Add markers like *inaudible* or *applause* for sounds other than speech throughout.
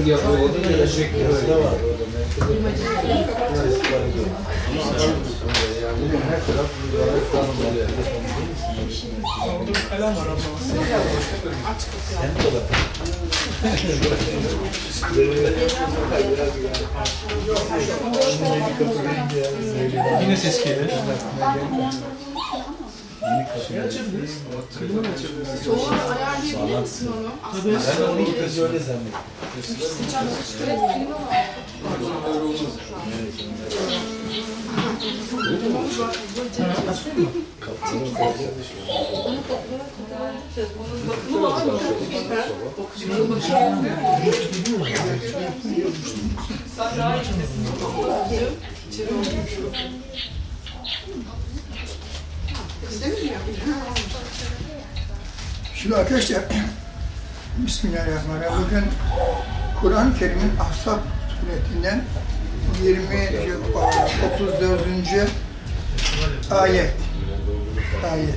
Hangi yapı olduğunu ya da şekli böyle var. Yani her taraf olarak tanımlıyor. Kalem var abla. Yine ses gelir. Soğuğu ayarlayabilir misin onu? Aslında Ben onu ilk önce öyle zannettim. sıcak evet klima var. Şimdi arkadaşlar, *clears throat* Bismillahirrahmanirrahim. Bugün Kur'an-ı Kerim'in Ahzab suretinden 20, 34. ayet. Ayet.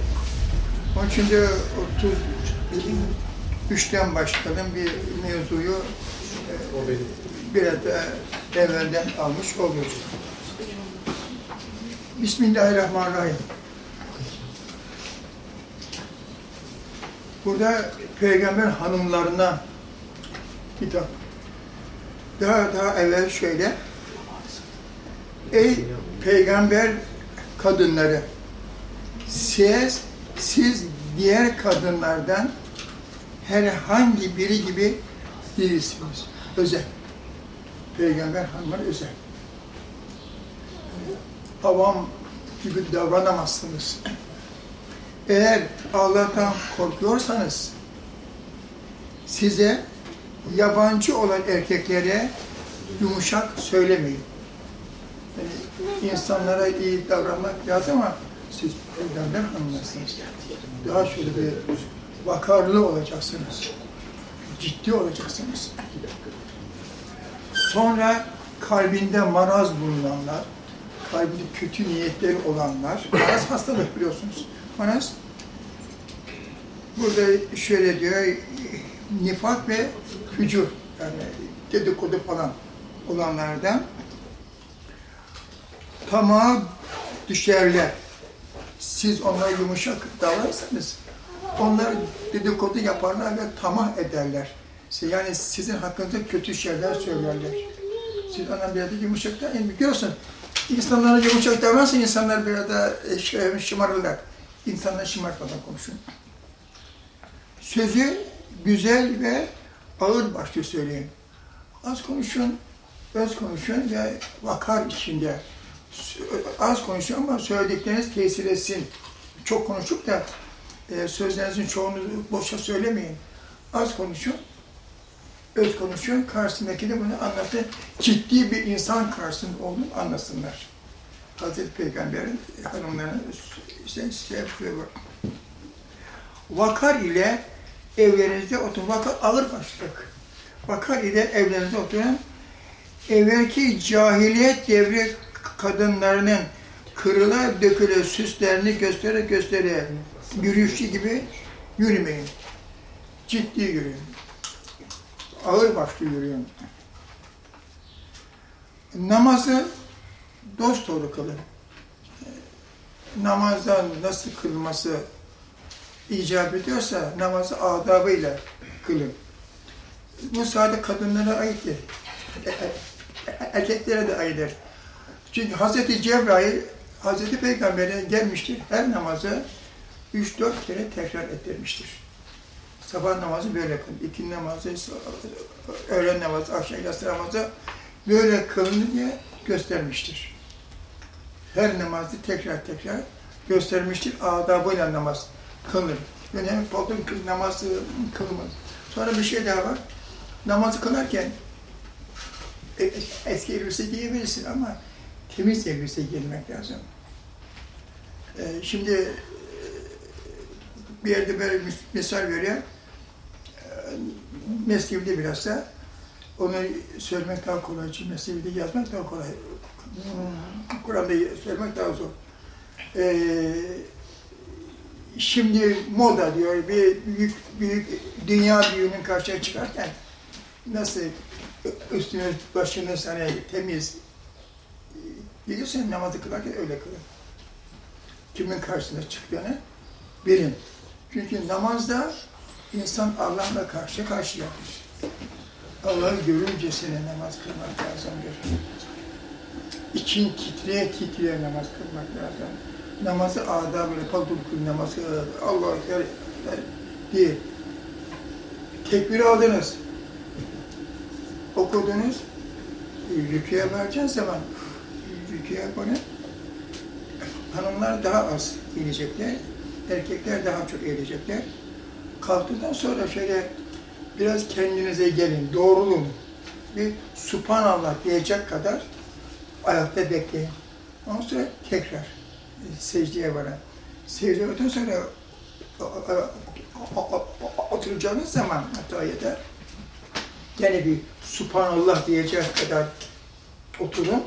Onun için de 33'ten başlayalım bir mevzuyu e, biraz da evvelden almış oluyoruz. Bismillahirrahmanirrahim. Burada peygamber hanımlarına hitap. Daha daha evvel şöyle. Ey peygamber kadınları siz, siz diğer kadınlardan herhangi biri gibi değilsiniz. Özel. Peygamber hanımlar özel. Avam gibi davranamazsınız. Eğer Allah'tan korkuyorsanız size yabancı olan erkeklere yumuşak söylemeyin. Yani insanlara iyi davranmak lazım ama siz peygamber hanımlarsınız. Daha şöyle bir vakarlı olacaksınız. Ciddi olacaksınız. Sonra kalbinde maraz bulunanlar, kalbinde kötü niyetleri olanlar, maraz hastalık biliyorsunuz. Maraz, burada şöyle diyor, nifak ve fücur, yani dedikodu falan olanlardan tamağa düşerler. Siz onlara yumuşak davranırsanız, onlar dedikodu yaparlar ve tamah ederler. Yani sizin hakkınızda kötü şeyler söylerler. Siz ona biraz da yumuşak davranın. Biliyorsun, insanlara yumuşak davranırsa insanlar bir arada şey, şımarırlar. İnsanlar şımartmadan konuşun. Sözü güzel ve ağır başlı söyleyin. Az konuşun, öz konuşun ve vakar içinde. Az konuşun ama söyledikleriniz tesir etsin. Çok konuşup da e, sözlerinizin çoğunu boşa söylemeyin. Az konuşun, öz konuşun, karşısındaki de bunu anlatın. Ciddi bir insan karşısında olduğunu anlasınlar. Hazreti Peygamber'in hanımlarına işte şey yapıyor. Vakar ile evlerinizde oturun. Vakar ağır başlık. Vakar ile evlerinizde oturan evvelki cahiliyet devri kadınlarının kırıla döküle süslerini göstere göstere yürüyüşü gibi yürümeyin. Ciddi yürüyün. Ağır başlı yürüyün. Namazı dost doğru kılın. Namazdan nasıl kılması icap ediyorsa namazı adabıyla kılın. Bu sadece kadınlara ait değil. *laughs* Erkeklere de aittir. Çünkü Hz. Cebrail, Hz. Peygamber'e gelmiştir. Her namazı 3-4 kere tekrar ettirmiştir. Sabah namazı böyle kılın, ikindi namazı, öğlen namazı, akşam namazı böyle kılın diye göstermiştir. Her namazı tekrar tekrar göstermiştir. Adabıyla namaz kılınır. Yani hem palto namazı kılınmaz. Sonra bir şey daha var. Namazı kılarken e, eski elbise giyebilirsin ama temiz elbise giymek lazım. Ee, şimdi bir yerde böyle misal veriyor. Mesnevi'de bilhassa onu söylemek daha kolay. Çünkü Mesnevi'de yazmak daha kolay. Kur'an'da söylemek daha zor. Ee, şimdi moda diyor, bir büyük, büyük dünya büyüğünün karşıya çıkarken nasıl üstünüz, başınız hani temiz gelirsen namazı kılarken öyle kılın. Kimin karşısına çıktığını bilin. Çünkü namazda insan Allah'la karşı karşıyadır. Allah'ı görüncesine namaz kılmak lazımdır. İçin titreye titreye namaz kılmak lazım. Namazı kalkıp kıl namazı Ekber diye tekbir aldınız. Okudunuz. Rüküye varacağın zaman rüküye bunu hanımlar daha az eğilecekler. Erkekler daha çok eğilecekler. Kalktıktan sonra şöyle biraz kendinize gelin, doğrulun. Bir subhanallah diyecek kadar ayakta bekleyin. Ondan sonra tekrar e, secdeye varın. Secdeye vardıktan sonra oturacağınız zaman hatta yeter. Gene bir subhanallah diyecek kadar oturun.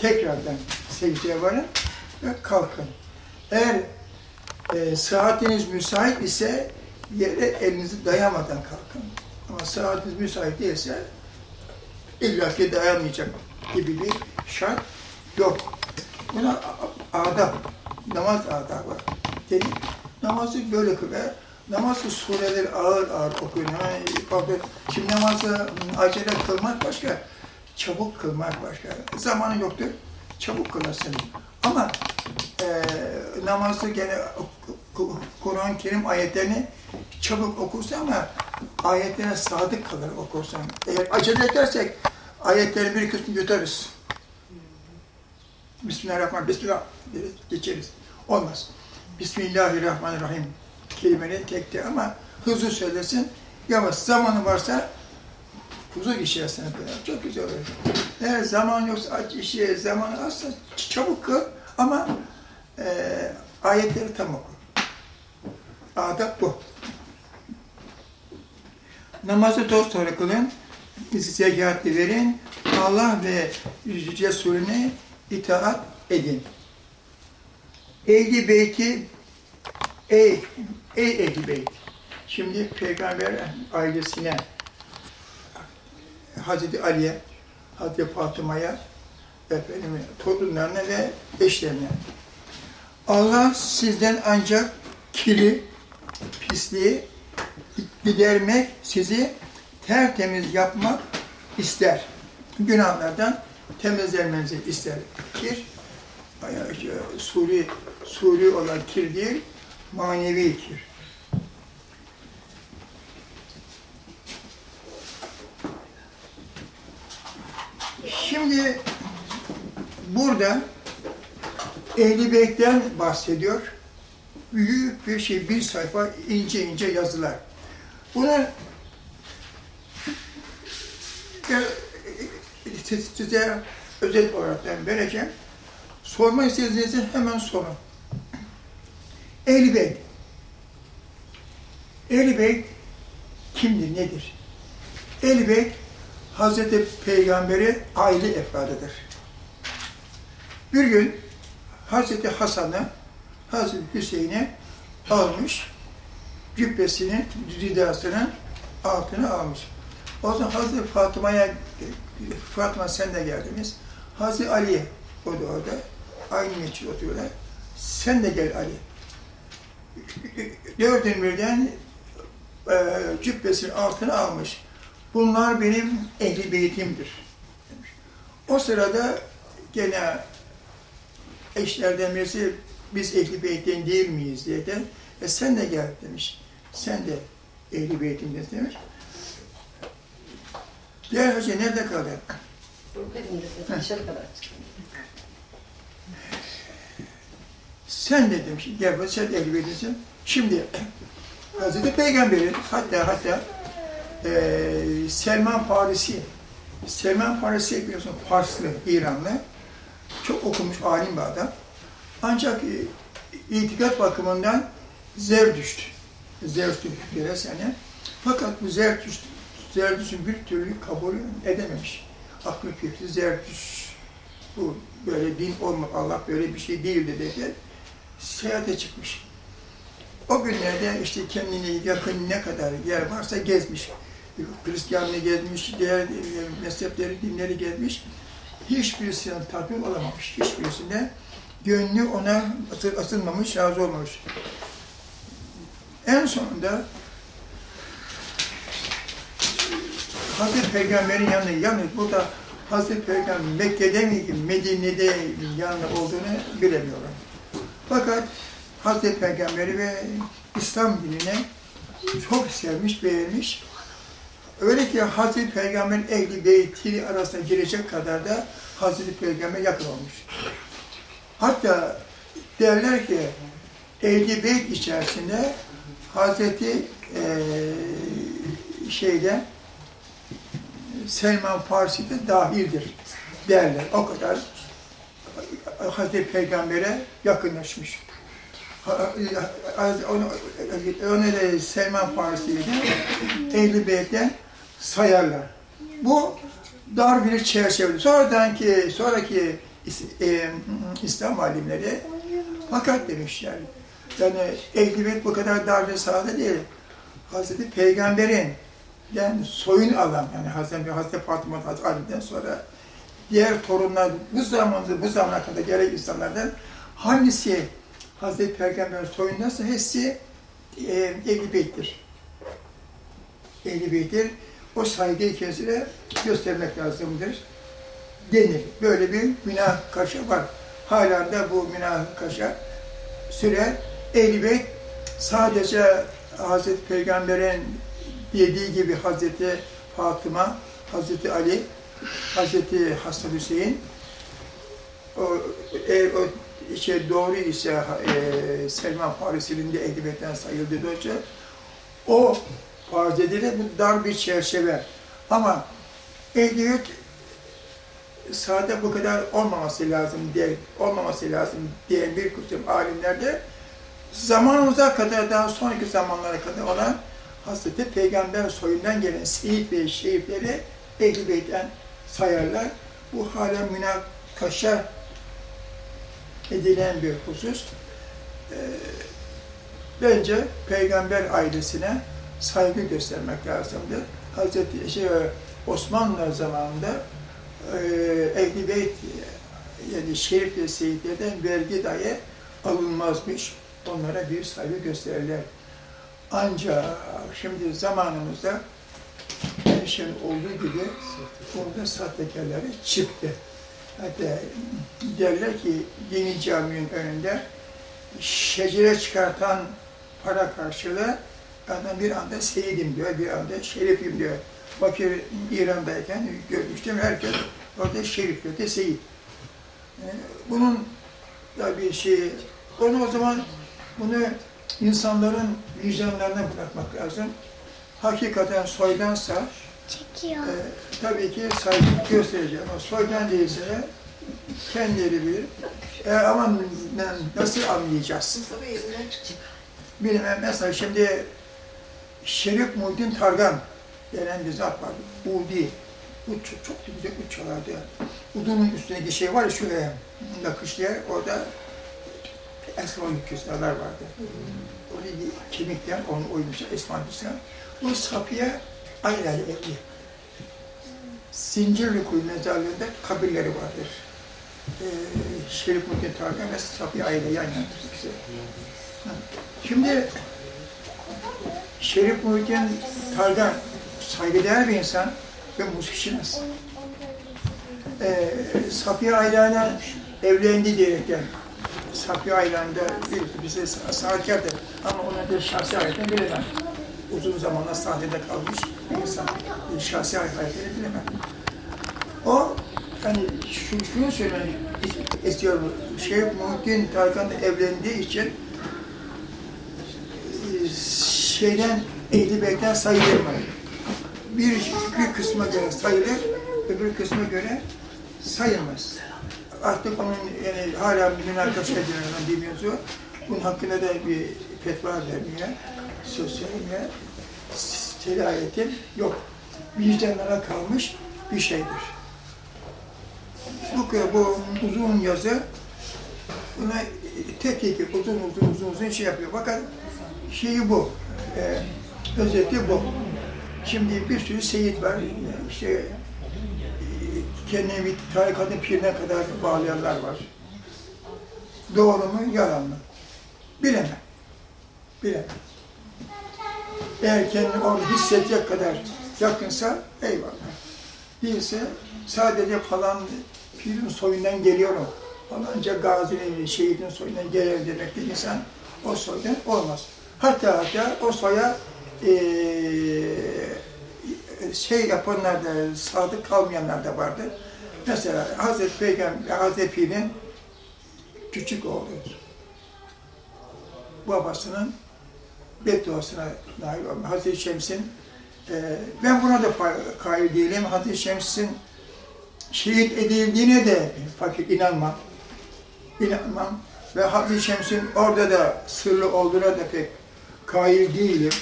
Tekrardan secdeye varın ve kalkın. Eğer e, saatiniz müsait ise yere elinizi dayamadan kalkın. Ama saatiniz müsait değilse illaki dayanmayacak gibi bir şart yok. Buna adab, namaz adabı dedik. Namazı böyle kılar. Namazı sureleri ağır ağır okuyun. Bakın, Şimdi namazı acele kılmak başka, çabuk kılmak başka. Zamanı yoktur, çabuk kılasın. Ama e, namazı gene Ku- Kur'an-ı Kerim ayetlerini çabuk okursa ama ayetlere sadık kalır okursan. Eğer acele edersek ayetlerin bir kısmını yutarız. Bismillahirrahmanirrahim. Bismillah geçeriz. Olmaz. Bismillahirrahmanirrahim kelimenin tekti ama hızlı söylesin. Yavaş zamanı varsa huzur içerisine koyar. Çok güzel olur. Eğer zaman yoksa aç işe zaman azsa çabuk kıl ama e, ayetleri tam oku. Adab bu. Namazı dost doğru kılın, zekatı verin, Allah ve Resulüne itaat edin. Ehli beyti, ey, ey ehli beyt. Şimdi peygamber ailesine, Hazreti Ali'ye, Hazreti Fatıma'ya, efendim, torunlarına ve eşlerine. Allah sizden ancak kiri, pisliği gidermek, sizi tertemiz yapmak ister. Günahlardan temizlenmenizi ister. Kir, bayağı işte suri, suri olan kir değil, manevi kir. Şimdi burada Ehl-i Beyt'ten bahsediyor. Büyük bir şey, bir sayfa ince ince yazılar. Bunu e, size özel olarak ben vereceğim. Sorma istediğinizde hemen sorun. Ehl-i Beyt. Ehl-i Beyt kimdir, nedir? Ehl-i Beyt, Hazreti Peygamber'in aile efradıdır. Bir gün Hazreti Hasan'ı, Hazreti Hüseyin'i almış, cübbesinin, ridasının altına almış. O zaman Hazreti Fatıma'ya, Fatıma sen de geldiniz. Hazreti Ali, o da orada, aynı meçhul oturuyorlar. Sen de gel Ali. Dördün birden e, cübbesinin altına almış. Bunlar benim ehli beytimdir. demiş. O sırada gene eşlerden birisi biz ehli beytin değil miyiz diye de e sen de gel demiş. Sen de ehli beytindesin demiş. Diğer hoca nerede kaldı? Dışarı kadar. Sen de demiş, gel sen ehli beytinsin. Şimdi Hazreti Peygamber'in hatta hatta eee Selman Farisi, Selman Farisi biliyorsun Farslı, İranlı, çok okumuş alim bir adam. Ancak e, itikat bakımından Zerdüşt, Zerdüşt'ü biraz yani. Fakat bu Zerdüşt, Zerdüşt'ün bir türlü kabul edememiş. Aklı fikri Zerdüşt, bu böyle din olmak, Allah böyle bir şey değildi dedi. Seyahate çıkmış. O günlerde işte kendine yakın ne kadar yer varsa gezmiş. Hristiyanlığı gezmiş, diğer e, mezhepleri, dinleri gezmiş. Hiçbirisinden tatmin olamamış. Hiçbirisinde gönlü ona asıl- asılmamış, razı olmamış. En sonunda Hazreti Peygamber'in yanına, yalnız burada Hazreti Peygamber Mekke'de mi, Medine'de yanında olduğunu bilemiyorum. Fakat Hazreti Peygamber'i ve İslam dinini çok sevmiş, beğenmiş. Öyle ki Hazreti Peygamber ehli beyti arasına girecek kadar da Hazreti Peygamber yakın olmuş. Hatta derler ki ehli beyt içerisinde Hazreti eee şeyde Selman Farsi de dahildir derler. O kadar Hazreti Peygamber'e yakınlaşmış. Da Selman Farsi'yi de Ehl-i Beyt'ten sayarlar. Bu dar bir çerçeve. Sonradan ki, sonraki e, İslam alimleri fakat demişler. Yani Ehl-i Beyt bu kadar dar bir sahada değil. Hazreti Peygamber'in yani soyun alan yani Hazreti, Hazreti Fatıma Hazreti Ali'den sonra diğer torunlar bu zamanda bu zamana kadar gerek insanlardan hangisi Hazreti Peygamber soyundansa hepsi e, Ehl-i Beyt'tir. Ehl-i Beyt'tir. O saygıyı kendisine göstermek lazımdır denir. Böyle bir münakaşa var. Hala da bu münakaşa sürer. Ehl-i Beyt sadece Hazreti Peygamber'in dediği gibi Hazreti Fatıma, Hazreti Ali, Hazreti Hasan Hüseyin o, eğer o şey doğru ise e, Selman Farisi'nin de Ehl-i Beyt'ten sayıldığı dolayısıyla o farz edilir. Bu dar bir çerçeve. Ama Ehl-i sade bu kadar olmaması lazım diye olmaması lazım diyen bir kısım alimlerde zamanımıza kadar daha sonraki zamanlara kadar olan Hazreti Peygamber soyundan gelen Seyit ve Şehitleri Ehl-i Beyt'ten sayarlar. Bu hala münakaşa edilen bir husus. Ee, bence Peygamber ailesine saygı göstermek lazımdı. Hazreti şey, Osmanlı zamanında e, Ehl-i Beyt yani Şerif ve Seyitlerden vergi dahi alınmazmış. Onlara bir saygı gösterirler. Ancak şimdi zamanımızda her şeyin olduğu gibi burada sahtekarları çıktı. Hatta derler ki yeni caminin önünde şecere çıkartan para karşılığı adam bir anda seyidim diyor, bir anda şerifim diyor. Bakır İran'dayken görmüştüm, herkes orada şerif diyor, de seyit. Yani bunun da bir şey, onu o zaman bunu insanların vicdanlarına bırakmak lazım. Hakikaten soydansa Çekiyor. e, tabii ki saygı göstereceğim ama soydan değilse kendileri bilir. E, ama nasıl anlayacağız? Bilmem mesela şimdi Şerif Muhyiddin Targan denen bir zat var. Udi. Bu çok, çok güzel ut çalardı. Udunun üstündeki şey var ya şuraya nakışlayan orada esmalık küslerler vardı. Orada kemikten onu oymuşlar esmalık küsler. Bu Safiye Aylalı evli. Zincirli Kuyu mezarlığında kabirleri vardır. Ee, Şerif Muhyiddin Targan ve Safiye Ayla yan yana ikisi. Şimdi Şerif Muhyiddin Targan saygıdeğer bir insan ve müzikçimiz. Ee, Safiye Aylan'a evlendi diyerekten Safiye Aylan'da bir bize sanatkardır ama ona bir şahsi hayatını bilemem. Uzun zamanlar sahnede kalmış bir insan. Bir şahsi hayatını bilemem. O hani şu, şunu söylemek istiyorum. Şerif Muhyiddin Tarkan'la evlendiği için e, şeyden Ehl-i Beyt'ten sayılmıyor. Bir, bir kısma göre sayılır, öbür kısma göre sayılmaz. Artık onun yani hala münakaşa edilen bir mevzu. Bunun hakkında da bir fetva vermeye, söz söylemeye selahiyetim yok. Vicdanlara kalmış bir şeydir. Bu, bu uzun yazı buna tek tek uzun uzun uzun uzun şey yapıyor. Fakat şeyi bu, e, özeti bu. Şimdi bir sürü seyit var. İşte kendini tarikatın pirine kadar bağlayanlar var. Doğru mu, yalan mı? Bilemem. Bilemem. Eğer kendini orada hissedecek kadar yakınsa eyvallah. Değilse sadece falan pirin soyundan geliyorum. Falanca gazinin, şehidin soyundan geliyor demek de insan o soydan olmaz. Hatta hatta o soya eee şey yapanlar da, sadık kalmayanlar da vardır. Mesela Hazreti Peygamber, Hazreti Pir'in küçük oğlu babasının bedduasına nail olmuş. Hazreti Şems'in e, ben buna da kail değilim. Hazreti Şems'in şehit edildiğine de fakir inanmam. İnanmam. Ve Hazreti Şems'in orada da sırlı olduğuna da pek kail değilim.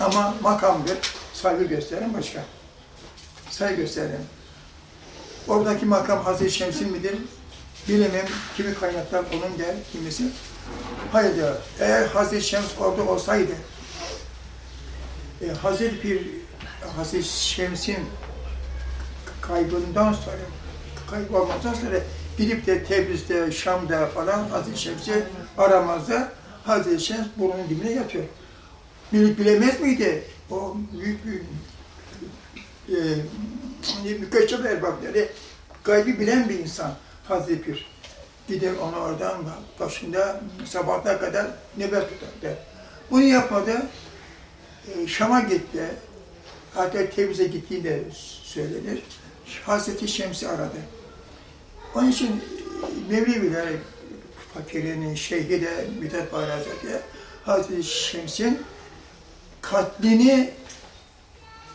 Ama makamdır. Saygı gösterin başka. Saygı gösterin. Oradaki makam Hazreti Şems'in midir? Bilemem. Kimi kaynaklar onun der, kimisi. Hayır diyor. Eğer Hazreti Şems orada olsaydı, e, Hazreti Pir, Hazreti Şems'in kaybından sonra, kaybolmaktan sonra gidip de Tebriz'de, Şam'da falan Hazreti Şems'i aramazda Hazreti Şems burnunun dibine yatıyor. Bilip bilemez miydi? O büyük bir e, mükeşşef erbapları, gaybi bilen bir insan Hazreti Pir. Gider onu oradan başında sabahına kadar nöbet tutardı. Bunu yapmadı. E, Şam'a gitti. Hatta Tebriz'e gittiği de söylenir. Hazreti Şems'i aradı. Onun için e, Mevleviler fakirinin şeyhi de Mithat Hazretleri Hazreti Şems'in katlini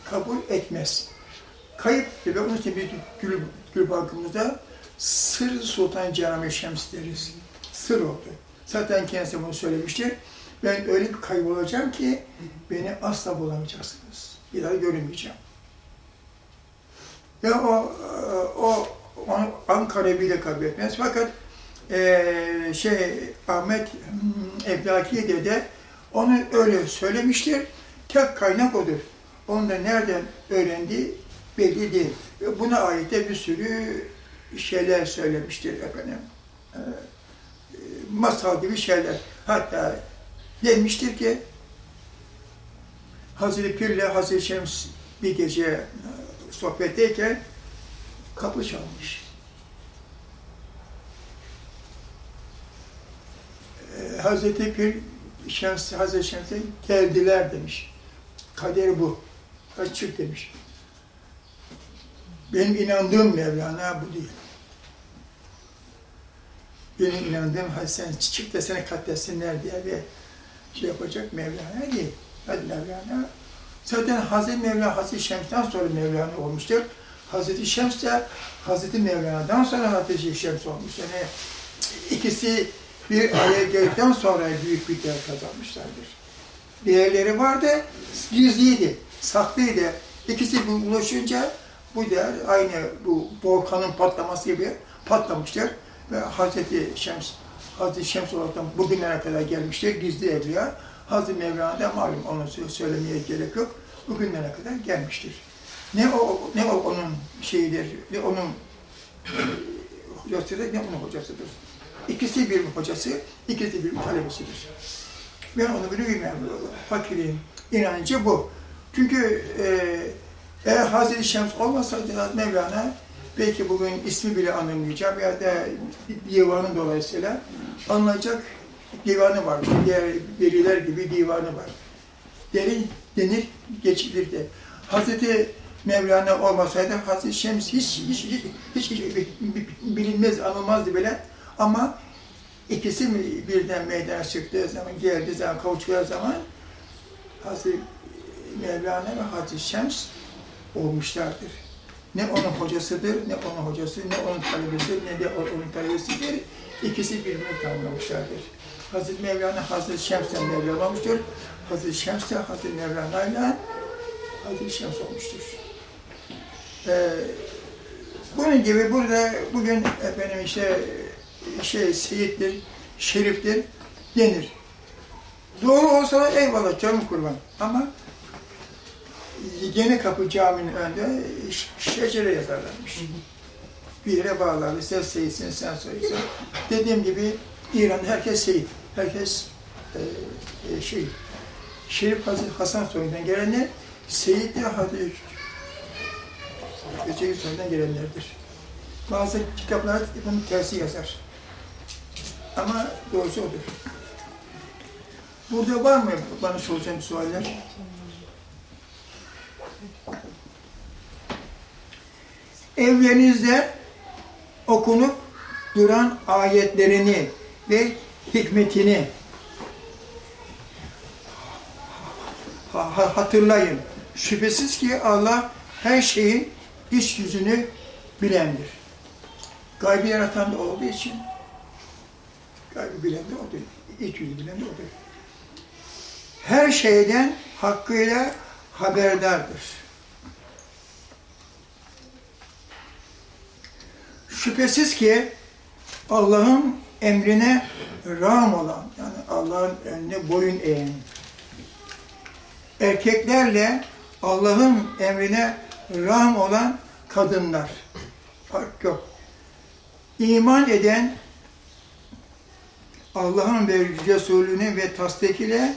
kabul etmez. Kayıp ve onun için biz gül, gül bankımızda Sır Sultan Cenab-ı Şems deriz. Sır oldu. Zaten kendisi bunu söylemiştir. Ben öyle bir kaybolacağım ki beni asla bulamayacaksınız. Bir daha görünmeyeceğim. Ve o, o onu Ankara bile kabul etmez. Fakat eee şey Ahmet hmm, Evlaki de onu öyle söylemiştir. Tek kaynak odur. Onu da nereden öğrendiği belli değil. Ve Buna ait de bir sürü şeyler söylemiştir efendim. Ee, e, masal gibi şeyler. Hatta demiştir ki Hazreti Pir ile Hazreti Şems bir gece e, sohbetteyken kapı çalmış. Hazreti Pir Şems, Hazreti Şems'e geldiler demiş. Kader bu. Açık demiş. Benim inandığım Mevlana bu değil. Benim inandığım hadi sen çık da seni katletsinler diye bir şey yapacak Mevlana değil. Hadi Mevlana. Zaten Hazreti Mevlana, Hazreti Şems'ten sonra Mevlana olmuştur. Hazreti Şems de Hazreti Mevlana'dan sonra Hazreti Şems olmuş. Yani ikisi bir araya geldikten sonra büyük bir değer kazanmışlardır. Değerleri vardı, gizliydi, saklıydı. İkisi buluşunca bu değer aynı bu volkanın patlaması gibi patlamıştır. Ve Hazreti Şems, Hazreti Şems olarak bugünlere kadar gelmiştir, gizli evliya. Hazreti Mevlana da malum onu sö- söylemeye gerek yok. Bugünlere kadar gelmiştir. Ne o ne o onun şeyidir, ne onun e, hocasıdır, ne onun hocasıdır. İkisi bir hocası, ikisi bir talebesidir. Ben onu bile bilmem. Fakirin inancı bu. Çünkü e, eğer Hazreti Şems olmasaydı Hazreti Mevlana belki bugün ismi bile anılmayacak ya da divanı dolayısıyla anılacak divanı var. Diğer veliler gibi divanı var. Derin denir, geçilirdi. Hazreti Mevlana olmasaydı Hazreti Şems hiç, hiç, hiç, hiç bilinmez, anılmazdı bile. Ama ikisi birden meydana çıktığı zaman, geldiği zaman, kavuştuğu zaman Hazreti Mevlana ve Hazreti Şems olmuşlardır. Ne onun hocasıdır, ne onun hocası, ne onun talebesidir, ne de onun talebesidir. İkisi birbirini tamamlamışlardır. Hazreti Mevlana Hazreti Şems'ten Mevlana olmuştur. Hazreti Şems de Hazreti Mevlana Hazreti Şems olmuştur. Ee, bunun gibi burada bugün efendim işte şey seyittir, şeriftir denir. Doğru olsa eyvallah canım kurban. Ama Yeni Kapı Camii'nin önünde şecere yazarlarmış. Bir yere bağlarlar. Sen seyitsin, sen soysun. Dediğim gibi İran herkes seyit. Herkes e, e, şey, Şerif Hazır Hasan soyundan gelenler, Seyit de Hazreti Öteki soyundan gelenlerdir. Bazı kitaplar bunun tersi yazar. Ama doğrusu odur. Burada var mı bana soracağım sualler? Evlerinizde okunup duran ayetlerini ve hikmetini ha- ha- hatırlayın. Şüphesiz ki Allah her şeyin iç yüzünü bilendir. Gaybı yaratan da olduğu için gaybı bilen de odur. İç yüzü bilen de odur. Her şeyden hakkıyla haberdardır. Şüphesiz ki Allah'ın emrine ram olan, yani Allah'ın emrine boyun eğen, erkeklerle Allah'ın emrine ram olan kadınlar. Fark yok. İman eden Allah'ın ve Resulünün ve tasdik ile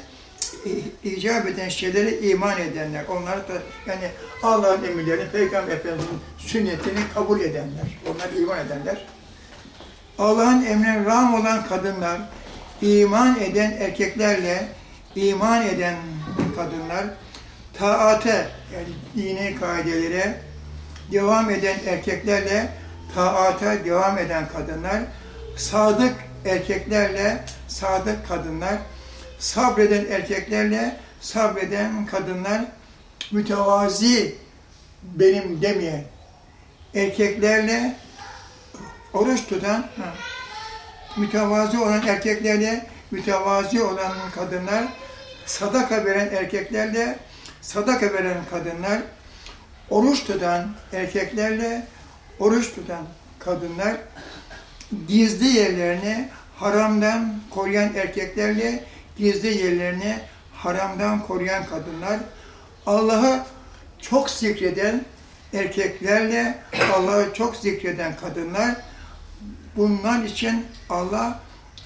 i- icap eden şeylere iman edenler. Onlar da yani Allah'ın emirlerini, Peygamber Efendimiz'in sünnetini kabul edenler. Onlar iman edenler. Allah'ın emrine ram olan kadınlar, iman eden erkeklerle iman eden kadınlar, taate yani dini kaidelere devam eden erkeklerle taata devam eden kadınlar, sadık erkeklerle sadık kadınlar, sabreden erkeklerle sabreden kadınlar, mütevazi benim demeyen erkeklerle oruç tutan, ha, mütevazi olan erkeklerle mütevazi olan kadınlar, sadaka veren erkeklerle sadaka veren kadınlar, oruç tutan erkeklerle oruç tutan kadınlar, gizli yerlerini haramdan koruyan erkeklerle gizli yerlerini haramdan koruyan kadınlar, Allah'ı çok zikreden erkeklerle Allah'ı çok zikreden kadınlar, bunlar için Allah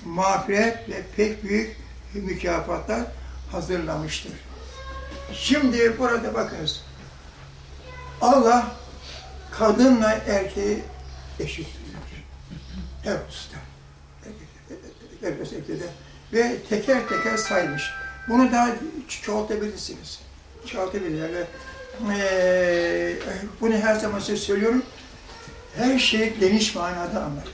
mağfiret ve pek büyük mükafatlar hazırlamıştır. Şimdi burada bakınız. Allah kadınla erkeği eşit tutuyor. Her hususta. Herkes erkeğe ve teker teker saymış. Bunu daha ço- çoğaltabilirsiniz. Çoğaltabilirsiniz. Ee, bunu her zaman size söylüyorum. Her şey geniş manada anlatın.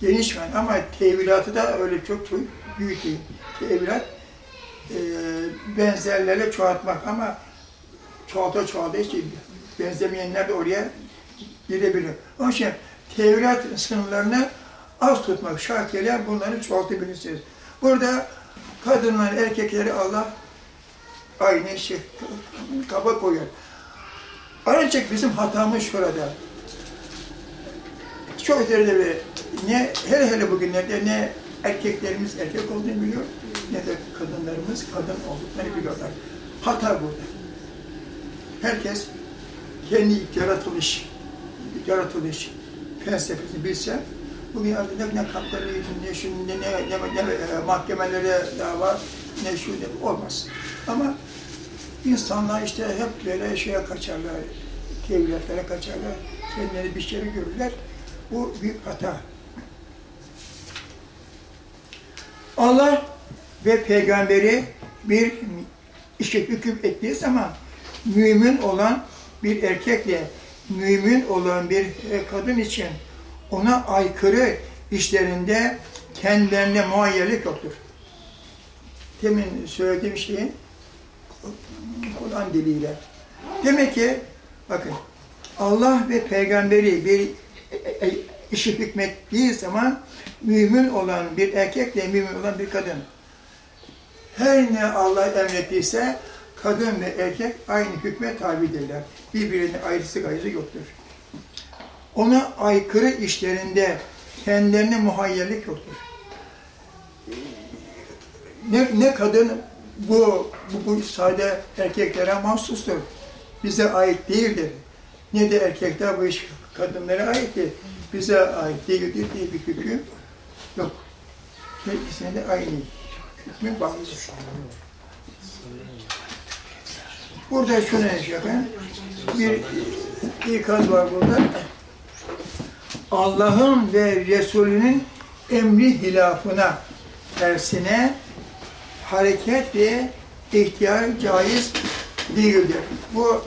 Geniş manada ama tevilatı da öyle çok, büyük değil. Tevilat e, benzerlerle çoğaltmak ama çoğalta çoğalta hiç benzemeyenler de oraya girebilir. Onun için Tevrat sınırlarını az tutmak şartıyla bunları çoğaltabilirsiniz. Burada kadınlar, erkekleri Allah aynı şey kaba koyuyor. Ancak bizim hatamız şurada. Çok bir ne hele hele bugünlerde ne erkeklerimiz erkek olduğunu biliyor ne de kadınlarımız kadın olduklarını biliyorlar. Hata burada. Herkes kendi yaratılış yaratılış felsefesini bilse bugün artık ne, kapları ne şu ne, ne, ne, e, mahkemelere dava ne şu ne olmaz. Ama insanlar işte hep böyle şeye kaçarlar, tevhilatlere kaçarlar, kendileri bir şey görürler. Bu büyük hata. Allah ve peygamberi bir işe hüküm ettiği zaman mümin olan bir erkekle mümin olan bir kadın için ona aykırı işlerinde kendilerine muayyerlik yoktur. Demin söylediğim şeyin Kur'an diliyle. Demek ki bakın Allah ve peygamberi bir e, e, işi hükmettiği zaman mümin olan bir erkekle mümin olan bir kadın her ne Allah emrettiyse kadın ve erkek aynı hükme tabidirler. Birbirinin ayrısı gayrısı yoktur. Ona aykırı işlerinde kendilerine muhayyerlik yoktur. Ne, ne kadın bu, bu, bu sade erkeklere mahsustur. bize ait değildir. Ne de erkekler bu iş kadınlara aittir. Bize ait değildir diye bir hüküm yok. İkisine de aynı hükmü bağlıdır. Burada şunu yapın. Bir ikaz var burada. Allah'ın ve Resulünün emri hilafına, tersine hareket ve ihtiyar caiz değildir. Bu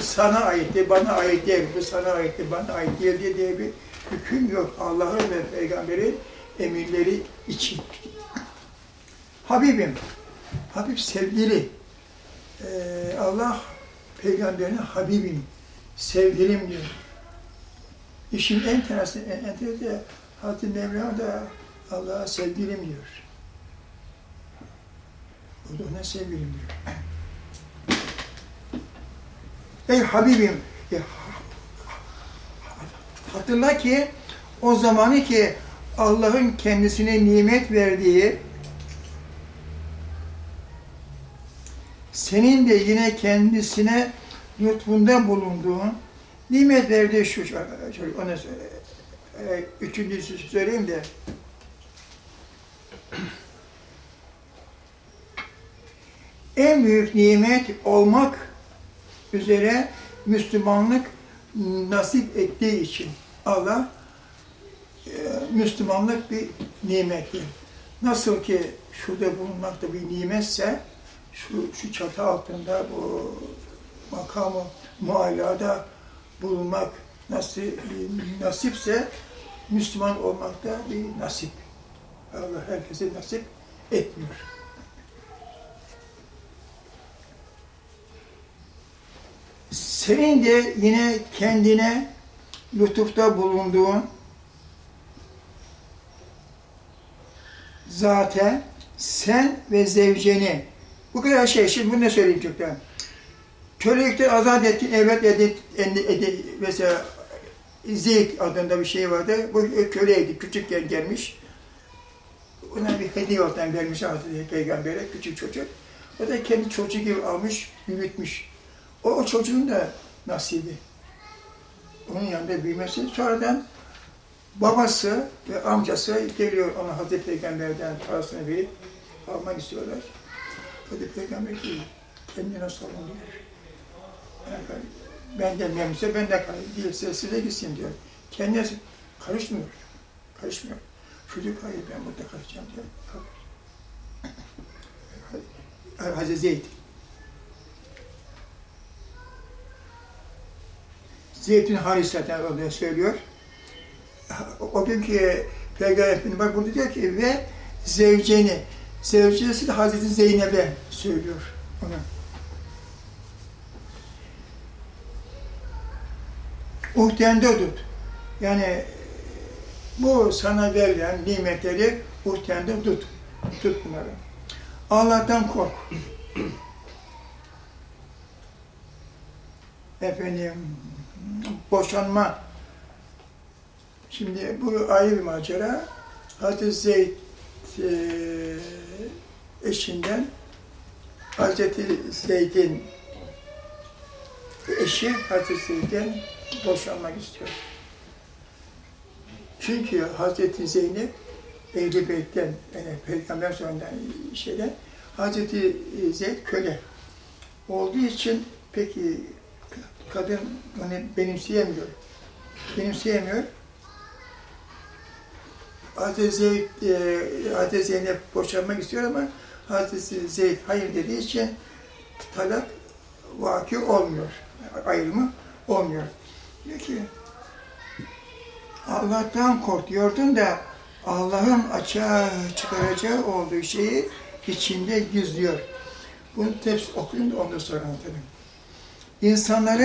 sana aitti, bana ait değil, bu sana aitti, bana ait değil diye bir hüküm yok. Allah'ın ve Peygamber'in emirleri için. Habibim, Habib sevgili. Ee, Allah Peygamberine Habibim, sevgilim diyor. İşin en tersi, en enteresanı de Hazreti Mevlana da Allah'a sevgilim diyor. O da ona sevgilim diyor. *clears throat* Ey Habibim, e, hatırla ki o zamanı ki Allah'ın kendisine nimet verdiği senin de yine kendisine lütfunda bulunduğun nimet verdiği şu, ona söyle, e, üçüncüsü söyleyeyim de en büyük nimet olmak üzere Müslümanlık nasip ettiği için Allah e, Müslümanlık bir nimettir. Nasıl ki şurada bulunmak da bir nimetse şu, şu çatı altında bu makamı muallada bulunmak nasıl nasipse Müslüman olmak da bir nasip. Allah herkese nasip etmiyor. Senin de yine kendine lütufta bulunduğun zaten sen ve zevceni bu kadar şey, şimdi bunu ne söyleyeyim çocuklar? Kölelikten azat ettin, evet edit, edit, mesela Zeyd adında bir şey vardı. Bu köleydi, küçükken gelmiş. Ona bir hediye oradan vermiş Hazreti Peygamber'e, küçük çocuk. O da kendi çocuğu gibi almış, büyütmüş. O, o çocuğun da nasibi. Onun yanında büyümesi. Sonradan babası ve amcası geliyor ona Hazreti Peygamber'den parasını verip almak istiyorlar. Hazreti Peygamber diyor, kendine sorun Yani benden memnunsa ben de değilse size gitsin diyor. Kendine karışmıyor, karışmıyor. Çocuk hayır ben burada kalacağım diyor. Hazreti Zeyd. Zeyd'in Harisa'dan olduğunu söylüyor. O günkü Peygamber Efendimiz bak burada diyor ki ve zevceni, zevcesi de Hazreti Zeynep'e söylüyor ona. Uhdende tut. Yani bu sana verilen nimetleri uhdende tut. Tut bunları. Allah'tan kork. Efendim, boşanma. Şimdi bu ayrı bir macera. Hazreti Zeyd e, eşinden Hazreti Zeyd'in eşi Hazreti Zeyd'den boşanmak istiyor. Çünkü Hazreti Zeynep Ehl-i Beyt'ten, yani Peygamber sonundan şeyden, Hazreti Zeyd köle olduğu için peki kadın onu benimseyemiyor. Benimseyemiyor. Hazreti Zeyd, e, Hazreti Zeynep boşanmak istiyor ama Hazreti Zeyd hayır dediği için talak vaki olmuyor. Ayrımı olmuyor. Diyor ki Allah'tan kork diyordun da Allah'ın açığa çıkaracağı olduğu şeyi içinde gizliyor. Bunu tepsi okuyun da ondan sonra anlatayım. İnsanların